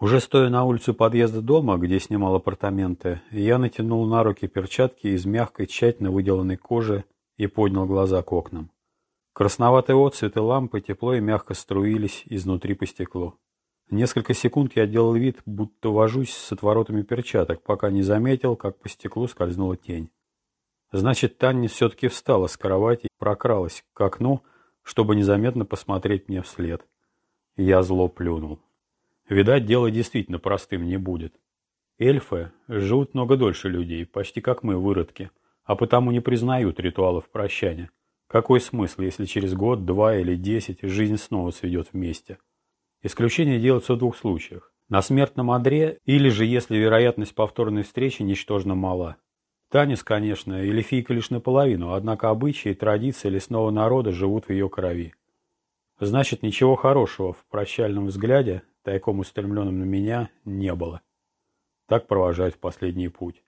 Уже стоя на улице подъезда дома, где снимал апартаменты, я натянул на руки перчатки из мягкой, тщательно выделанной кожи и поднял глаза к окнам. Красноватые отцветы лампы тепло и мягко струились изнутри по стеклу. Несколько секунд я делал вид, будто вожусь с отворотами перчаток, пока не заметил, как по стеклу скользнула тень. Значит, Таня все-таки встала с кровати и прокралась к окну, чтобы незаметно посмотреть мне вслед. Я зло плюнул. Видать, дело действительно простым не будет. Эльфы живут много дольше людей, почти как мы, выродки, а потому не признают ритуалов прощания. Какой смысл, если через год, два или десять жизнь снова сведет вместе? Исключение делается в двух случаях. На смертном одре или же если вероятность повторной встречи ничтожно мала. Танис, конечно, эльфийка лишь наполовину, однако обычаи и традиции лесного народа живут в ее крови. Значит, ничего хорошего в прощальном взгляде тайком устремленным на меня, не было. Так провожают в последний путь.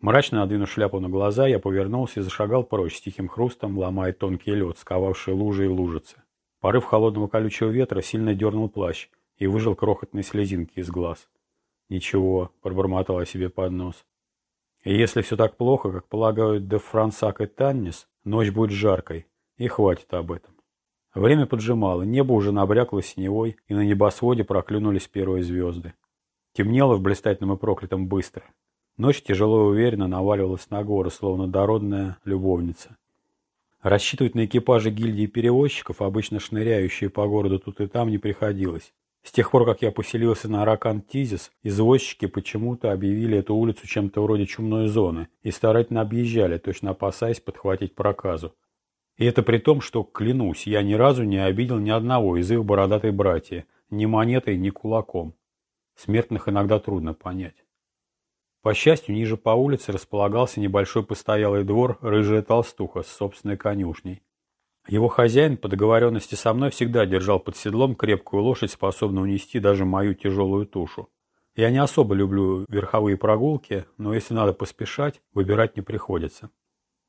Мрачно надвинув шляпу на глаза, я повернулся и зашагал прочь с тихим хрустом, ломая тонкий лед, сковавший лужи и лужицы. Порыв холодного колючего ветра сильно дернул плащ и выжил крохотные слезинки из глаз. «Ничего», — пробормотал я себе под нос. И если все так плохо, как полагают де Франсак и Таннис, ночь будет жаркой, и хватит об этом. Время поджимало, небо уже набрякло синевой, и на небосводе проклюнулись первые звезды. Темнело в блистательном и проклятом быстро. Ночь тяжело и уверенно наваливалась на горы, словно дородная любовница. Рассчитывать на экипажи гильдии перевозчиков, обычно шныряющие по городу тут и там, не приходилось. С тех пор, как я поселился на Аракан-Тизис, извозчики почему-то объявили эту улицу чем-то вроде чумной зоны и старательно объезжали, точно опасаясь подхватить проказу. И это при том, что, клянусь, я ни разу не обидел ни одного из их бородатой братья, ни монетой, ни кулаком. Смертных иногда трудно понять. По счастью, ниже по улице располагался небольшой постоялый двор «Рыжая толстуха» с собственной конюшней. Его хозяин по договоренности со мной всегда держал под седлом крепкую лошадь, способную унести даже мою тяжелую тушу. Я не особо люблю верховые прогулки, но если надо поспешать, выбирать не приходится.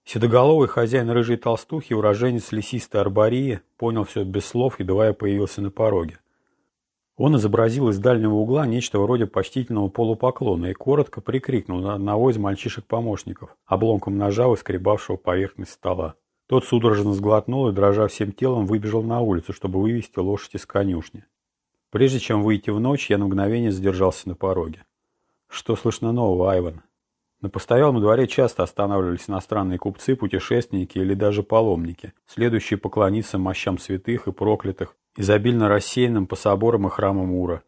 Седоголовый хозяин рыжей толстухи, уроженец лесистой арбории, понял все без слов, едва я появился на пороге. Он изобразил из дальнего угла нечто вроде почтительного полупоклона и коротко прикрикнул на одного из мальчишек-помощников, обломком ножа, выскребавшего поверхность стола. Тот судорожно сглотнул и, дрожа всем телом, выбежал на улицу, чтобы вывести лошадь из конюшни. Прежде чем выйти в ночь, я на мгновение задержался на пороге. «Что слышно нового, Айван?» На постоялом дворе часто останавливались иностранные купцы, путешественники или даже паломники, следующие поклониться мощам святых и проклятых, изобильно рассеянным по соборам и храмам Ура.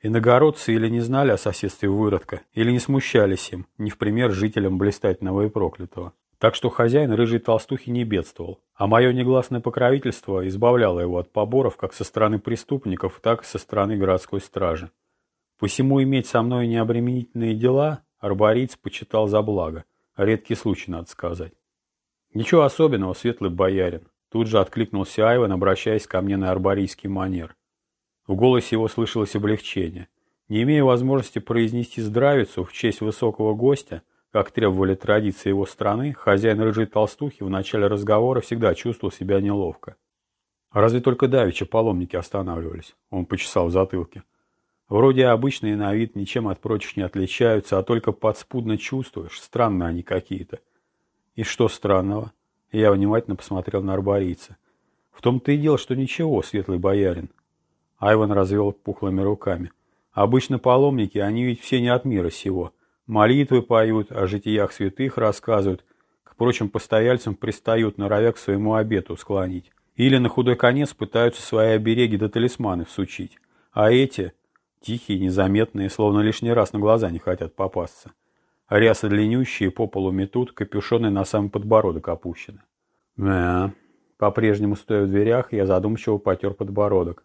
Иногородцы или не знали о соседстве выродка, или не смущались им, не в пример жителям блистательного и проклятого. Так что хозяин рыжей толстухи не бедствовал, а мое негласное покровительство избавляло его от поборов как со стороны преступников, так и со стороны городской стражи. Посему иметь со мной необременительные дела Арбориец почитал за благо. Редкий случай, надо сказать. Ничего особенного, светлый боярин. Тут же откликнулся Айван, обращаясь ко мне на арборийский манер. В голосе его слышалось облегчение. Не имея возможности произнести здравицу в честь высокого гостя, как требовали традиции его страны, хозяин рыжей толстухи в начале разговора всегда чувствовал себя неловко. Разве только давеча паломники останавливались? Он почесал в затылке. Вроде обычные на вид ничем от прочих не отличаются, а только подспудно чувствуешь, странно они какие-то. И что странного? Я внимательно посмотрел на арборийца. В том-то и дело, что ничего, светлый боярин. Айван развел пухлыми руками. Обычно паломники, они ведь все не от мира сего. Молитвы поют, о житиях святых рассказывают, к прочим постояльцам пристают, норовя к своему обету склонить. Или на худой конец пытаются свои обереги до да талисманы всучить. А эти Тихие, незаметные, словно лишний раз на глаза не хотят попасться. Рясы длиннющие, по полу метут, капюшоны на самый подбородок опущены. Да, по-прежнему стоя в дверях, я задумчиво потер подбородок.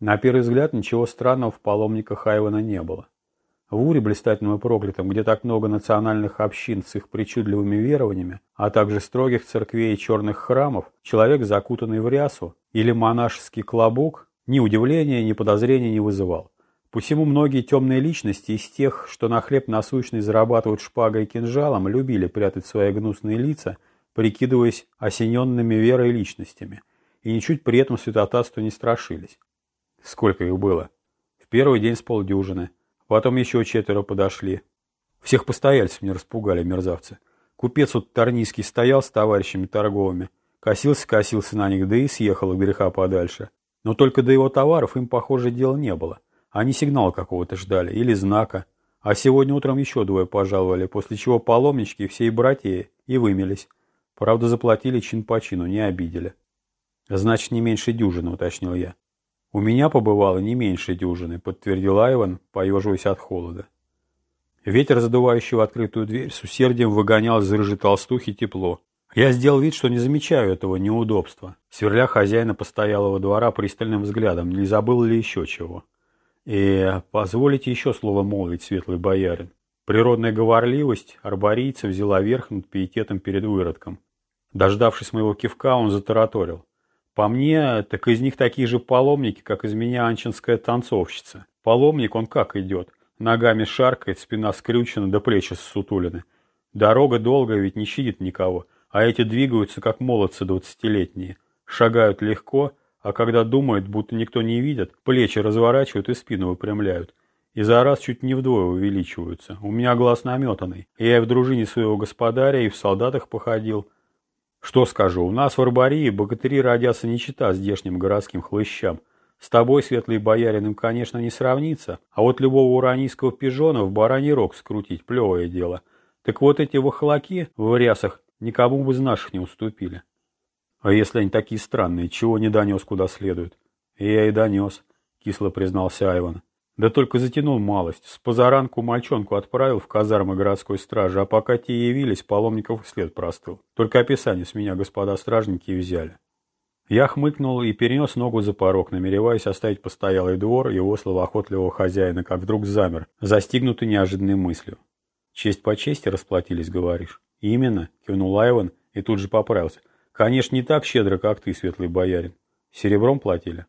На первый взгляд ничего странного в паломниках Айвана не было. В Уре, блистательном и проклятом, где так много национальных общин с их причудливыми верованиями, а также строгих церквей и черных храмов, человек, закутанный в рясу, или монашеский клобук, ни удивления, ни подозрения не вызывал. Посему многие темные личности из тех, что на хлеб насущный зарабатывают шпагой и кинжалом, любили прятать свои гнусные лица, прикидываясь осененными верой личностями, и ничуть при этом святотатству не страшились. Сколько их было? В первый день с полдюжины. Потом еще четверо подошли. Всех постояльцев мне распугали, мерзавцы. Купец вот Тарнийский стоял с товарищами торговыми. Косился-косился на них, да и съехал от греха подальше. Но только до его товаров им, похоже, дела не было. Они сигнала какого-то ждали, или знака. А сегодня утром еще двое пожаловали, после чего паломнички всей братья и вымелись. Правда, заплатили чин по чину, не обидели. Значит, не меньше дюжины, уточнил я. У меня побывало не меньше дюжины, подтвердил Айван, поеживаясь от холода. Ветер, задувающий в открытую дверь, с усердием выгонял из рыжей толстухи тепло. Я сделал вид, что не замечаю этого неудобства, сверля хозяина постоялого двора пристальным взглядом, не забыл ли еще чего. И позволите еще слово молвить, светлый боярин. Природная говорливость арборийца взяла верх над пиететом перед выродком. Дождавшись моего кивка, он затараторил. По мне, так из них такие же паломники, как из меня анчинская танцовщица. Паломник он как идет? Ногами шаркает, спина скрючена, до плечи ссутулины. Дорога долгая, ведь не щадит никого, а эти двигаются, как молодцы двадцатилетние. Шагают легко, а когда думают, будто никто не видит, плечи разворачивают и спину выпрямляют. И за раз чуть не вдвое увеличиваются. У меня глаз наметанный. Я и в дружине своего господаря, и в солдатах походил. Что скажу, у нас в Арбарии богатыри родятся не чита здешним городским хлыщам. С тобой, светлый боярин, им, конечно, не сравнится, а вот любого уранийского пижона в бараний рог скрутить – плевое дело. Так вот эти вахлаки в рясах никому бы из наших не уступили. А если они такие странные, чего не донес куда следует? Я и донес, кисло признался Айван. Да только затянул малость. С позаранку мальчонку отправил в казармы городской стражи, а пока те явились, паломников след простыл. Только описание с меня господа стражники взяли. Я хмыкнул и перенес ногу за порог, намереваясь оставить постоялый двор его словоохотливого хозяина, как вдруг замер, застигнутый неожиданной мыслью. «Честь по чести расплатились, говоришь?» «Именно», — кивнул Айван и тут же поправился. «Конечно, не так щедро, как ты, светлый боярин. Серебром платили?»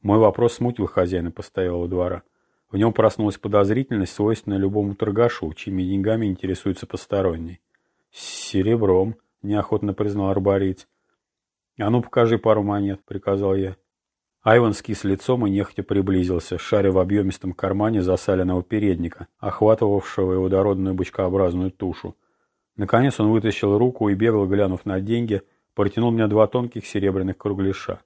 Мой вопрос смутил хозяина постоялого двора. В нем проснулась подозрительность, свойственная любому торгашу, чьими деньгами интересуется посторонний. «Серебром», — неохотно признал арбориец. «А ну, покажи пару монет», — приказал я. Айван скис лицом и нехотя приблизился, шаря в объемистом кармане засаленного передника, охватывавшего его дородную бычкообразную тушу. Наконец он вытащил руку и, бегло глянув на деньги, протянул мне два тонких серебряных кругляша.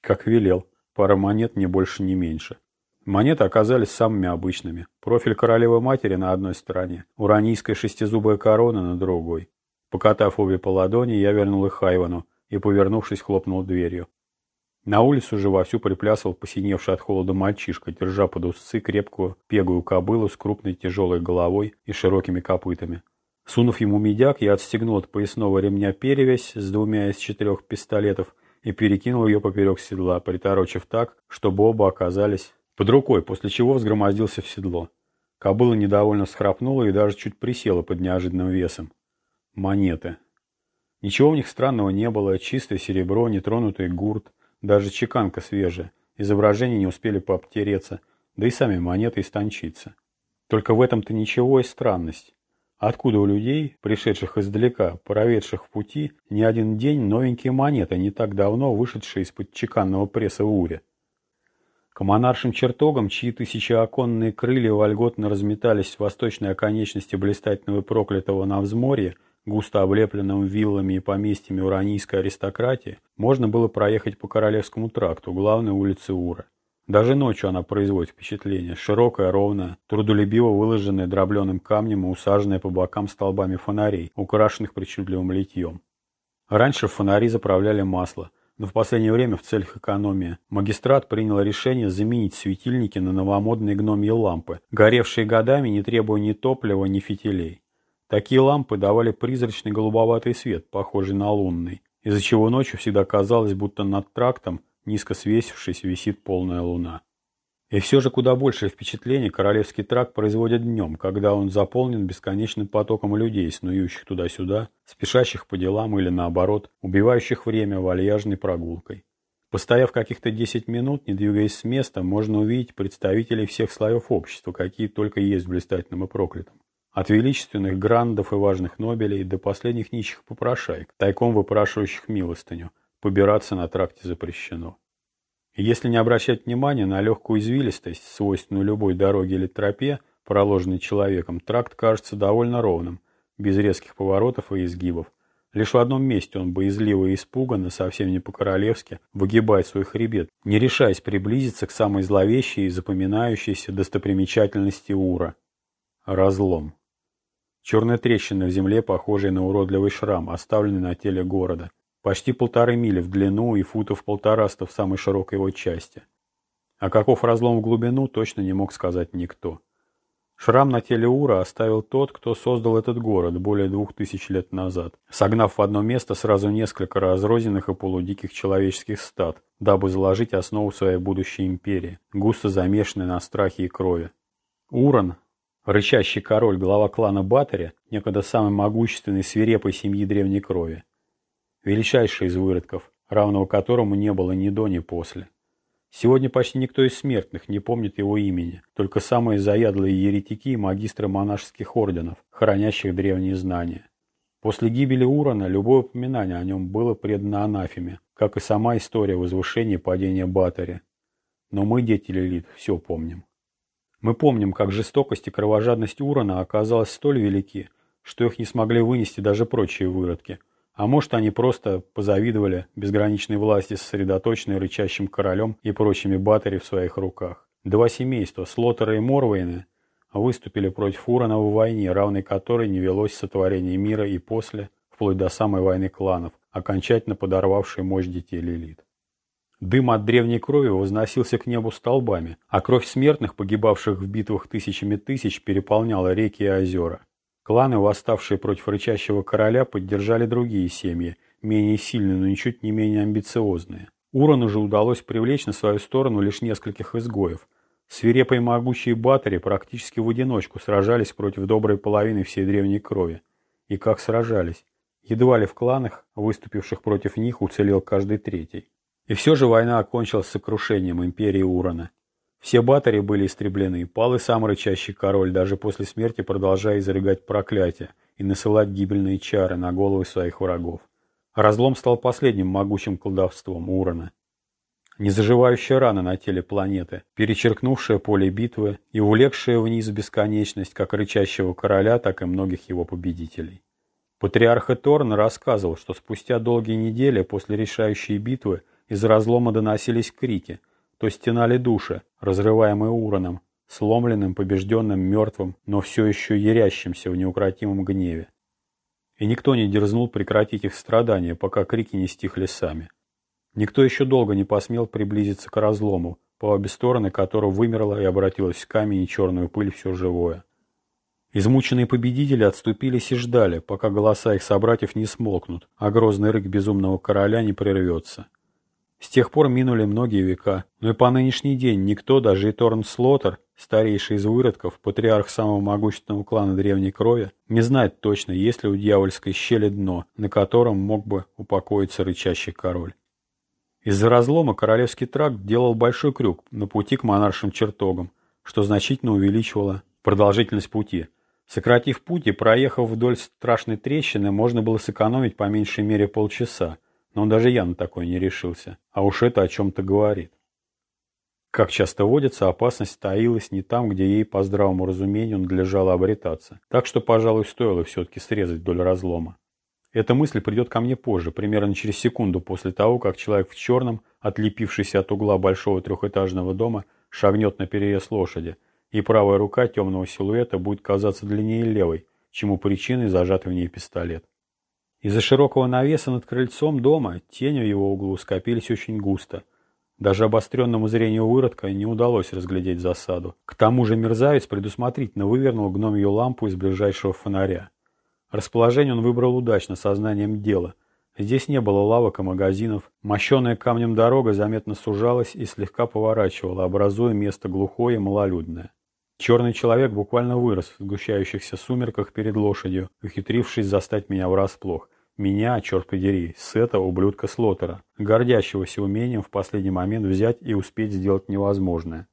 Как велел, пара монет не больше, не меньше. Монеты оказались самыми обычными. Профиль королевы матери на одной стороне, уранийская шестизубая корона на другой. Покатав обе по ладони, я вернул их Айвану, и, повернувшись, хлопнул дверью. На улицу же вовсю приплясывал посиневший от холода мальчишка, держа под усы крепкую пегую кобылу с крупной тяжелой головой и широкими копытами. Сунув ему медяк, я отстегнул от поясного ремня перевязь с двумя из четырех пистолетов и перекинул ее поперек седла, приторочив так, чтобы оба оказались под рукой, после чего взгромоздился в седло. Кобыла недовольно схрапнула и даже чуть присела под неожиданным весом. Монеты. Ничего в них странного не было, чистое серебро, нетронутый гурт, даже чеканка свежая, изображения не успели пообтереться, да и сами монеты истончиться. Только в этом-то ничего и странность. Откуда у людей, пришедших издалека, проведших в пути, не один день новенькие монеты, не так давно вышедшие из-под чеканного пресса в Уре? К монаршим чертогам, чьи тысячеоконные крылья вольготно разметались с восточной оконечности блистательного проклятого на взморье, густо облепленном виллами и поместьями уранийской аристократии, можно было проехать по Королевскому тракту, главной улице Ура. Даже ночью она производит впечатление. Широкая, ровная, трудолюбиво выложенная дробленым камнем и усаженная по бокам столбами фонарей, украшенных причудливым литьем. Раньше фонари заправляли масло, но в последнее время в целях экономии магистрат принял решение заменить светильники на новомодные гномьи лампы, горевшие годами, не требуя ни топлива, ни фитилей. Такие лампы давали призрачный голубоватый свет, похожий на лунный, из-за чего ночью всегда казалось, будто над трактом, низко свесившись, висит полная луна. И все же куда большее впечатление королевский тракт производит днем, когда он заполнен бесконечным потоком людей, снующих туда-сюда, спешащих по делам или наоборот, убивающих время вальяжной прогулкой. Постояв каких-то 10 минут, не двигаясь с места, можно увидеть представителей всех слоев общества, какие только есть в блистательном и проклятом. От величественных грандов и важных нобелей до последних нищих попрошаек, тайком выпрашивающих милостыню, побираться на тракте запрещено. Если не обращать внимания на легкую извилистость, свойственную любой дороге или тропе, проложенной человеком, тракт кажется довольно ровным, без резких поворотов и изгибов. Лишь в одном месте он боязливо и испуганно, совсем не по-королевски, выгибает свой хребет, не решаясь приблизиться к самой зловещей и запоминающейся достопримечательности Ура. Разлом. Черная трещина в земле, похожая на уродливый шрам, оставленный на теле города. Почти полторы мили в длину и футов полтораста в самой широкой его части. А каков разлом в глубину, точно не мог сказать никто. Шрам на теле Ура оставил тот, кто создал этот город более двух тысяч лет назад, согнав в одно место сразу несколько разрозненных и полудиких человеческих стад, дабы заложить основу своей будущей империи, густо замешанной на страхе и крови. Уран, рычащий король, глава клана Батари, некогда самый могущественный свирепой семьи древней крови, величайший из выродков, равного которому не было ни до, ни после. Сегодня почти никто из смертных не помнит его имени, только самые заядлые еретики и магистры монашеских орденов, хранящих древние знания. После гибели Урана любое упоминание о нем было предано анафеме, как и сама история возвышения и падения Батари. Но мы, дети Лилит, все помним. Мы помним, как жестокость и кровожадность Урана оказалась столь велики, что их не смогли вынести даже прочие выродки – а может, они просто позавидовали безграничной власти, сосредоточенной рычащим королем и прочими батари в своих руках. Два семейства, Слотера и Морвейны, выступили против Урана в войне, равной которой не велось сотворение мира и после, вплоть до самой войны кланов, окончательно подорвавшей мощь детей Лилит. Дым от древней крови возносился к небу столбами, а кровь смертных, погибавших в битвах тысячами тысяч, переполняла реки и озера. Кланы, восставшие против рычащего короля, поддержали другие семьи, менее сильные, но ничуть не менее амбициозные. Урону же удалось привлечь на свою сторону лишь нескольких изгоев. Свирепые могучие батари практически в одиночку сражались против доброй половины всей древней крови. И как сражались? Едва ли в кланах, выступивших против них, уцелел каждый третий. И все же война окончилась сокрушением империи Урона. Все батареи были истреблены, пал и сам рычащий король, даже после смерти продолжая изрыгать проклятия и насылать гибельные чары на головы своих врагов. Разлом стал последним могучим колдовством Урона. Незаживающая рана на теле планеты, перечеркнувшая поле битвы и улегшая вниз бесконечность как рычащего короля, так и многих его победителей. Патриарх Эторн рассказывал, что спустя долгие недели после решающей битвы из разлома доносились крики – то стенали души, разрываемые уроном, сломленным, побежденным, мертвым, но все еще ярящимся в неукротимом гневе. И никто не дерзнул прекратить их страдания, пока крики не стихли сами. Никто еще долго не посмел приблизиться к разлому, по обе стороны которого вымерло и обратилось в камень и черную пыль все живое. Измученные победители отступились и ждали, пока голоса их собратьев не смолкнут, а грозный рык безумного короля не прервется. С тех пор минули многие века, но и по нынешний день никто, даже и Торн Слотер, старейший из выродков, патриарх самого могущественного клана древней крови, не знает точно, есть ли у дьявольской щели дно, на котором мог бы упокоиться рычащий король. Из-за разлома королевский тракт делал большой крюк на пути к монаршим чертогам, что значительно увеличивало продолжительность пути. Сократив путь и проехав вдоль страшной трещины, можно было сэкономить по меньшей мере полчаса, но даже я на такое не решился. А уж это о чем-то говорит. Как часто водится, опасность таилась не там, где ей по здравому разумению надлежало обретаться. Так что, пожалуй, стоило все-таки срезать вдоль разлома. Эта мысль придет ко мне позже, примерно через секунду после того, как человек в черном, отлепившийся от угла большого трехэтажного дома, шагнет на перерез лошади, и правая рука темного силуэта будет казаться длиннее левой, чему причиной зажатый в ней пистолет. Из-за широкого навеса над крыльцом дома тени в его углу скопились очень густо. Даже обостренному зрению выродка не удалось разглядеть засаду. К тому же мерзавец предусмотрительно вывернул гномью лампу из ближайшего фонаря. Расположение он выбрал удачно, сознанием дела. Здесь не было лавок и магазинов. Мощенная камнем дорога заметно сужалась и слегка поворачивала, образуя место глухое и малолюдное. Черный человек буквально вырос в сгущающихся сумерках перед лошадью, ухитрившись застать меня врасплох. Меня, черт подери, с этого ублюдка Слотера, гордящегося умением в последний момент взять и успеть сделать невозможное.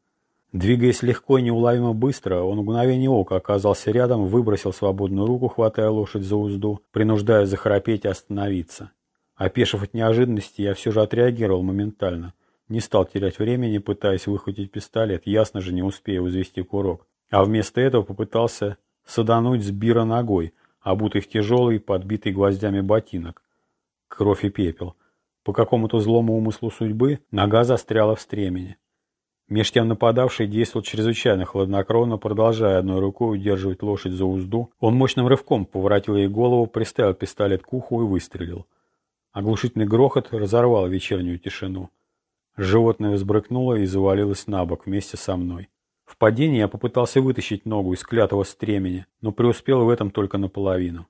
Двигаясь легко и неуловимо быстро, он в мгновение ока оказался рядом, выбросил свободную руку, хватая лошадь за узду, принуждая захрапеть и остановиться. Опешив от неожиданности, я все же отреагировал моментально. Не стал терять времени, пытаясь выхватить пистолет, ясно же не успея взвести курок. А вместо этого попытался садануть с бира ногой, обутый в тяжелый, подбитый гвоздями ботинок. Кровь и пепел. По какому-то злому умыслу судьбы нога застряла в стремени. Меж тем нападавший действовал чрезвычайно хладнокровно, продолжая одной рукой удерживать лошадь за узду. Он мощным рывком поворотил ей голову, приставил пистолет к уху и выстрелил. Оглушительный грохот разорвал вечернюю тишину. Животное взбрыкнуло и завалилось на бок вместе со мной. В падении я попытался вытащить ногу из клятого стремени, но преуспел в этом только наполовину.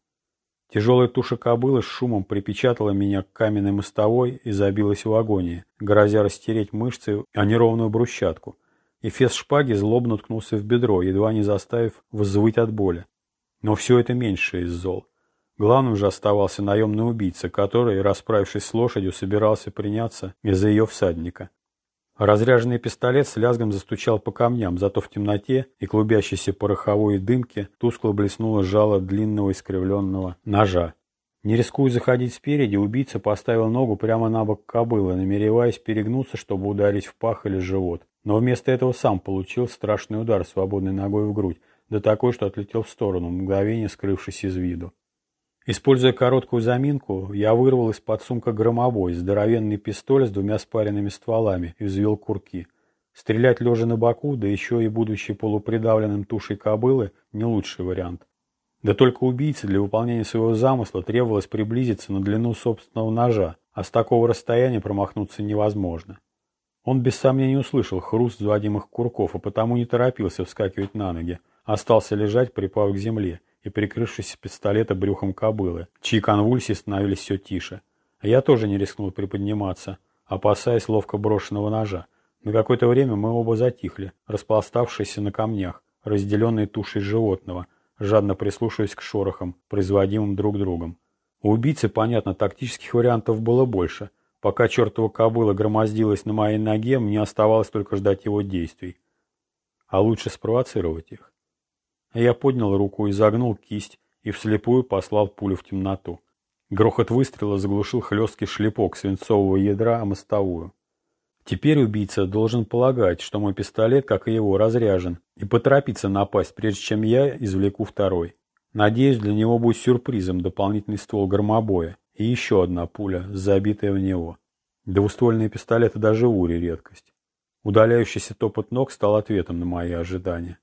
Тяжелая туша кобылы с шумом припечатала меня к каменной мостовой и забилась в агонии, грозя растереть мышцы о неровную брусчатку. И фес шпаги злобно уткнулся в бедро, едва не заставив взвыть от боли. Но все это меньше из зол. Главным же оставался наемный убийца, который, расправившись с лошадью, собирался приняться из-за ее всадника. Разряженный пистолет с лязгом застучал по камням, зато в темноте и клубящейся пороховой дымке тускло блеснуло жало длинного искривленного ножа. Не рискуя заходить спереди, убийца поставил ногу прямо на бок кобылы, намереваясь перегнуться, чтобы ударить в пах или живот. Но вместо этого сам получил страшный удар свободной ногой в грудь, да такой, что отлетел в сторону, мгновение скрывшись из виду. Используя короткую заминку, я вырвал из-под сумка громобой, здоровенный пистоль с двумя спаренными стволами и взвел курки. Стрелять лежа на боку, да еще и будучи полупридавленным тушей кобылы, не лучший вариант. Да только убийце для выполнения своего замысла требовалось приблизиться на длину собственного ножа, а с такого расстояния промахнуться невозможно. Он без сомнения услышал хруст взводимых курков, а потому не торопился вскакивать на ноги, остался лежать, припав к земле, и прикрывшись пистолета брюхом кобылы, чьи конвульсии становились все тише. Я тоже не рискнул приподниматься, опасаясь ловко брошенного ножа. На какое-то время мы оба затихли, распластавшиеся на камнях, разделенные тушей животного, жадно прислушиваясь к шорохам, производимым друг другом. У убийцы, понятно, тактических вариантов было больше. Пока чертова кобыла громоздилась на моей ноге, мне оставалось только ждать его действий. А лучше спровоцировать их. Я поднял руку, изогнул кисть и вслепую послал пулю в темноту. Грохот выстрела заглушил хлесткий шлепок свинцового ядра о мостовую. Теперь убийца должен полагать, что мой пистолет, как и его, разряжен, и поторопиться напасть, прежде чем я извлеку второй. Надеюсь, для него будет сюрпризом дополнительный ствол громобоя и еще одна пуля, забитая в него. Двуствольные пистолеты даже в Уре редкость. Удаляющийся топот ног стал ответом на мои ожидания.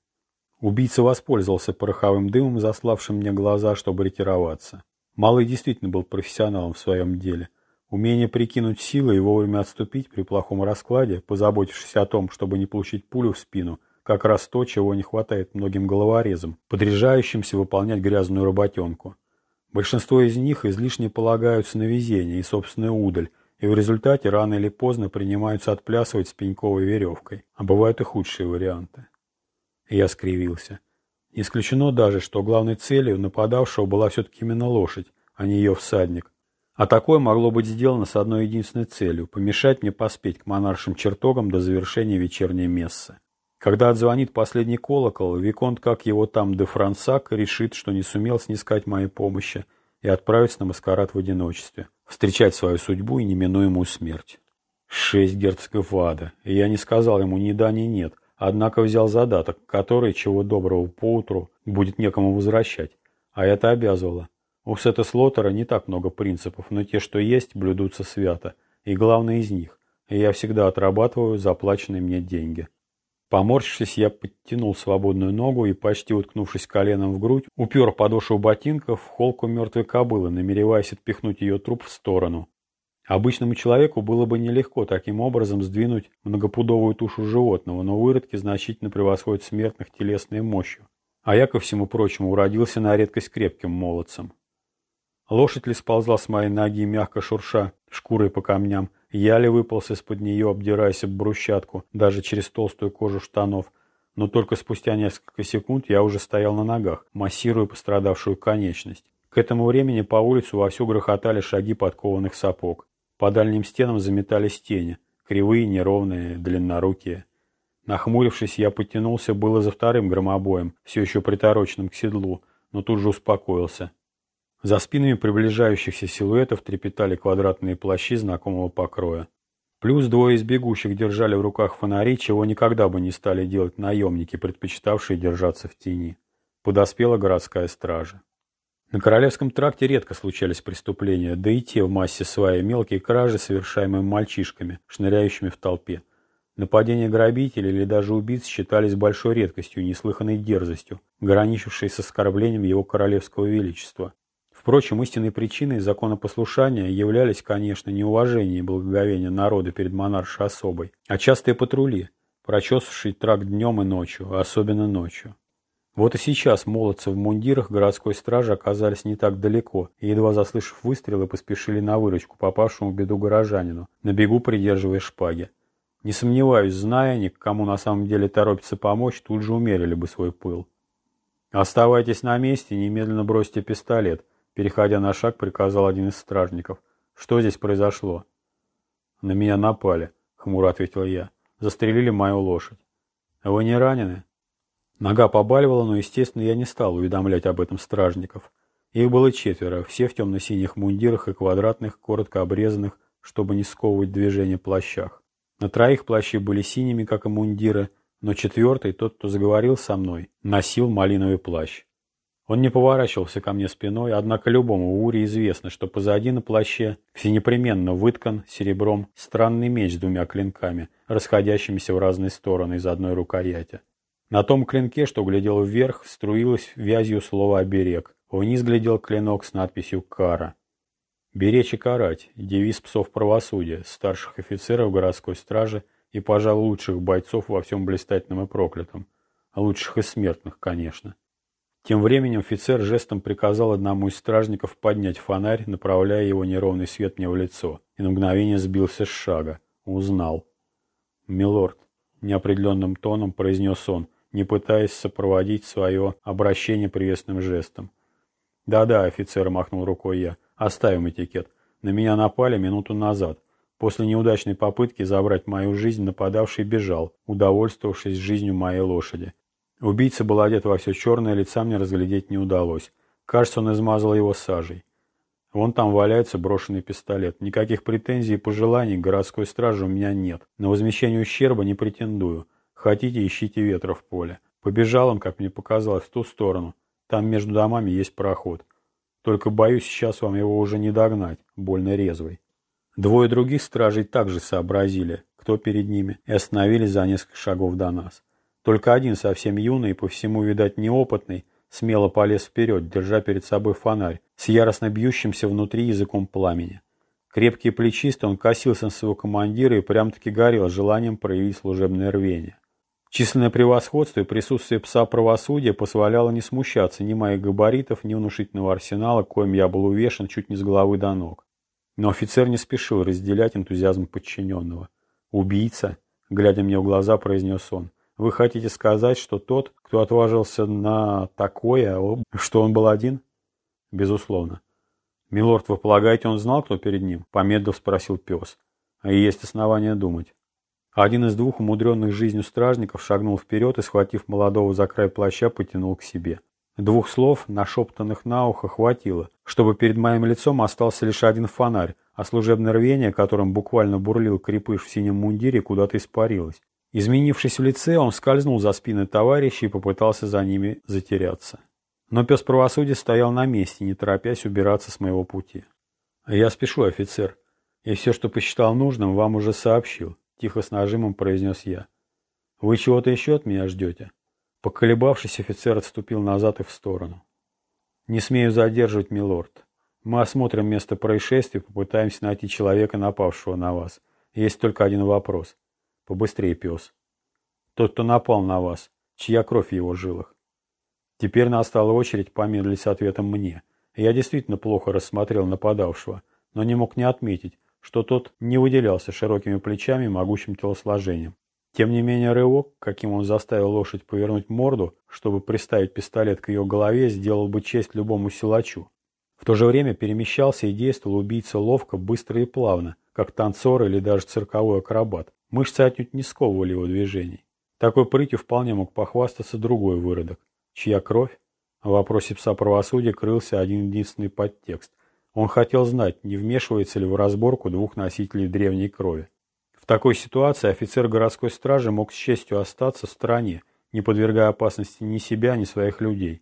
Убийца воспользовался пороховым дымом, заславшим мне глаза, чтобы ретироваться. Малый действительно был профессионалом в своем деле. Умение прикинуть силы и вовремя отступить при плохом раскладе, позаботившись о том, чтобы не получить пулю в спину, как раз то, чего не хватает многим головорезам, подряжающимся выполнять грязную работенку. Большинство из них излишне полагаются на везение и собственную удаль, и в результате рано или поздно принимаются отплясывать с пеньковой веревкой. А бывают и худшие варианты. Я скривился. Не исключено даже, что главной целью нападавшего была все-таки именно лошадь, а не ее всадник. А такое могло быть сделано с одной единственной целью – помешать мне поспеть к монаршим чертогам до завершения вечерней мессы. Когда отзвонит последний колокол, Виконт, как его там де Франсак, решит, что не сумел снискать моей помощи и отправится на маскарад в одиночестве, встречать свою судьбу и неминуемую смерть. Шесть герцогов ада, и я не сказал ему ни да, ни нет – Однако взял задаток, который, чего доброго, поутру будет некому возвращать. А это обязывало. У Сета Слотера не так много принципов, но те, что есть, блюдутся свято. И главное из них. Я всегда отрабатываю заплаченные мне деньги. Поморщившись, я подтянул свободную ногу и, почти уткнувшись коленом в грудь, упер подошву ботинков в холку мертвой кобылы, намереваясь отпихнуть ее труп в сторону. Обычному человеку было бы нелегко таким образом сдвинуть многопудовую тушу животного, но выродки значительно превосходят смертных телесной мощью. А я, ко всему прочему, уродился на редкость крепким молодцем. Лошадь ли сползла с моей ноги, мягко шурша, шкурой по камням, я ли выполз из-под нее, обдираясь об брусчатку, даже через толстую кожу штанов, но только спустя несколько секунд я уже стоял на ногах, массируя пострадавшую конечность. К этому времени по улицу вовсю грохотали шаги подкованных сапог. По дальним стенам заметались тени, кривые, неровные, длиннорукие. Нахмурившись, я потянулся было за вторым громобоем, все еще притороченным к седлу, но тут же успокоился. За спинами приближающихся силуэтов трепетали квадратные плащи знакомого покроя. Плюс двое из бегущих держали в руках фонари, чего никогда бы не стали делать наемники, предпочитавшие держаться в тени. Подоспела городская стража. На Королевском тракте редко случались преступления, да и те в массе своей мелкие кражи, совершаемые мальчишками, шныряющими в толпе. Нападения грабителей или даже убийц считались большой редкостью неслыханной дерзостью, граничившей с оскорблением его королевского величества. Впрочем, истинной причиной законопослушания являлись, конечно, не уважение и благоговение народа перед монаршей особой, а частые патрули, прочесавшие тракт днем и ночью, особенно ночью. Вот и сейчас молодцы в мундирах городской стражи оказались не так далеко, и, едва заслышав выстрелы, поспешили на выручку попавшему в беду горожанину, на бегу придерживая шпаги. Не сомневаюсь, зная они, кому на самом деле торопится помочь, тут же умерили бы свой пыл. «Оставайтесь на месте и немедленно бросьте пистолет», Переходя на шаг, приказал один из стражников. «Что здесь произошло?» «На меня напали», — хмуро ответил я. «Застрелили мою лошадь». «Вы не ранены?» Нога побаливала, но, естественно, я не стал уведомлять об этом стражников. Их было четверо, все в темно-синих мундирах и квадратных, коротко обрезанных, чтобы не сковывать движение плащах. На троих плащи были синими, как и мундиры, но четвертый, тот, кто заговорил со мной, носил малиновый плащ. Он не поворачивался ко мне спиной, однако любому Уре известно, что позади на плаще всенепременно выткан серебром странный меч с двумя клинками, расходящимися в разные стороны из одной рукояти. На том клинке, что глядел вверх, струилось вязью слово «оберег». Вниз глядел клинок с надписью «Кара». «Беречь и карать» – девиз псов правосудия, старших офицеров городской стражи и, пожалуй, лучших бойцов во всем блистательном и проклятом. Лучших из смертных, конечно. Тем временем офицер жестом приказал одному из стражников поднять фонарь, направляя его неровный свет мне в лицо, и на мгновение сбился с шага. Узнал. «Милорд», — неопределенным тоном произнес он, не пытаясь сопроводить свое обращение приветственным жестом. «Да-да», — офицер махнул рукой я, — «оставим этикет. На меня напали минуту назад. После неудачной попытки забрать мою жизнь нападавший бежал, удовольствовавшись жизнью моей лошади. Убийца был одет во все черное, лица мне разглядеть не удалось. Кажется, он измазал его сажей. Вон там валяется брошенный пистолет. Никаких претензий и пожеланий к городской страже у меня нет. На возмещение ущерба не претендую. Хотите, ищите ветра в поле. Побежал он, как мне показалось, в ту сторону. Там между домами есть проход. Только боюсь, сейчас вам его уже не догнать, больно резвый. Двое других стражей также сообразили, кто перед ними, и остановились за несколько шагов до нас. Только один совсем юный и по всему, видать, неопытный, смело полез вперед, держа перед собой фонарь, с яростно бьющимся внутри языком пламени. Крепкий и плечистый, он косился на своего командира и прям-таки горел желанием проявить служебное рвение. Численное превосходство и присутствие пса правосудия позволяло не смущаться ни моих габаритов, ни внушительного арсенала, коим я был увешан чуть не с головы до ног. Но офицер не спешил разделять энтузиазм подчиненного. «Убийца?» — глядя мне в глаза, произнес он. Вы хотите сказать, что тот, кто отважился на такое, что он был один? Безусловно. Милорд, вы полагаете, он знал, кто перед ним? Помедлив спросил пес. А есть основания думать. Один из двух умудренных жизнью стражников шагнул вперед и, схватив молодого за край плаща, потянул к себе. Двух слов, нашептанных на ухо, хватило, чтобы перед моим лицом остался лишь один фонарь, а служебное рвение, которым буквально бурлил крепыш в синем мундире, куда-то испарилось. Изменившись в лице, он скользнул за спины товарищей и попытался за ними затеряться. Но пес правосудия стоял на месте, не торопясь убираться с моего пути. «Я спешу, офицер, и все, что посчитал нужным, вам уже сообщил», — тихо с нажимом произнес я. «Вы чего-то еще от меня ждете?» Поколебавшись, офицер отступил назад и в сторону. «Не смею задерживать, милорд. Мы осмотрим место происшествия попытаемся найти человека, напавшего на вас. Есть только один вопрос. Побыстрее, пес. Тот, кто напал на вас, чья кровь в его жилах. Теперь настала очередь помедлить с ответом мне. Я действительно плохо рассмотрел нападавшего, но не мог не отметить, что тот не выделялся широкими плечами и могучим телосложением. Тем не менее рывок, каким он заставил лошадь повернуть морду, чтобы приставить пистолет к ее голове, сделал бы честь любому силачу. В то же время перемещался и действовал убийца ловко, быстро и плавно, как танцор или даже цирковой акробат. Мышцы отнюдь не сковывали его движений. Такой прытью вполне мог похвастаться другой выродок. Чья кровь? В вопросе пса правосудия крылся один единственный подтекст. Он хотел знать, не вмешивается ли в разборку двух носителей древней крови. В такой ситуации офицер городской стражи мог с честью остаться в стороне, не подвергая опасности ни себя, ни своих людей.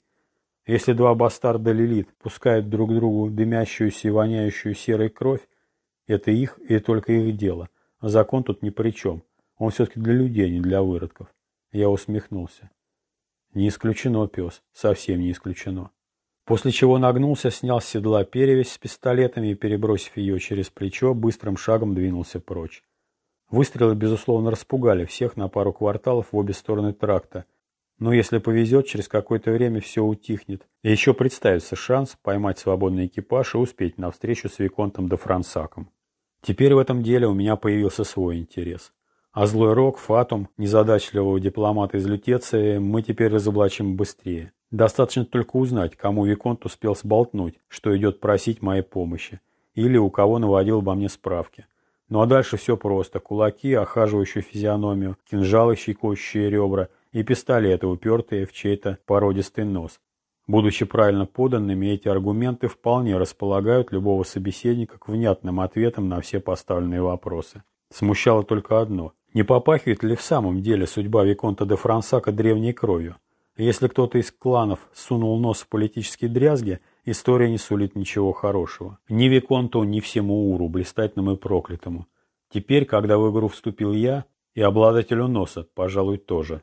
Если два бастарда Лилит пускают друг другу дымящуюся и воняющую серой кровь, это их и только их дело. Закон тут ни при чем. Он все-таки для людей, не для выродков. Я усмехнулся. Не исключено, пес. Совсем не исключено. После чего нагнулся, снял с седла перевязь с пистолетами и, перебросив ее через плечо, быстрым шагом двинулся прочь. Выстрелы, безусловно, распугали всех на пару кварталов в обе стороны тракта. Но если повезет, через какое-то время все утихнет. И еще представится шанс поймать свободный экипаж и успеть на встречу с Виконтом де Франсаком. Теперь в этом деле у меня появился свой интерес. А злой рок, фатум, незадачливого дипломата из Лютеции мы теперь разоблачим быстрее. Достаточно только узнать, кому Виконт успел сболтнуть, что идет просить моей помощи, или у кого наводил обо мне справки. Ну а дальше все просто. Кулаки, охаживающие физиономию, кинжалы, щекочущие ребра и пистолеты, упертые в чей-то породистый нос. Будучи правильно поданными, эти аргументы вполне располагают любого собеседника к внятным ответам на все поставленные вопросы. Смущало только одно. Не попахивает ли в самом деле судьба Виконта де Франсака древней кровью? Если кто-то из кланов сунул нос в политические дрязги, история не сулит ничего хорошего. Ни Виконту, ни всему Уру, блистательному и проклятому. Теперь, когда в игру вступил я, и обладателю носа, пожалуй, тоже.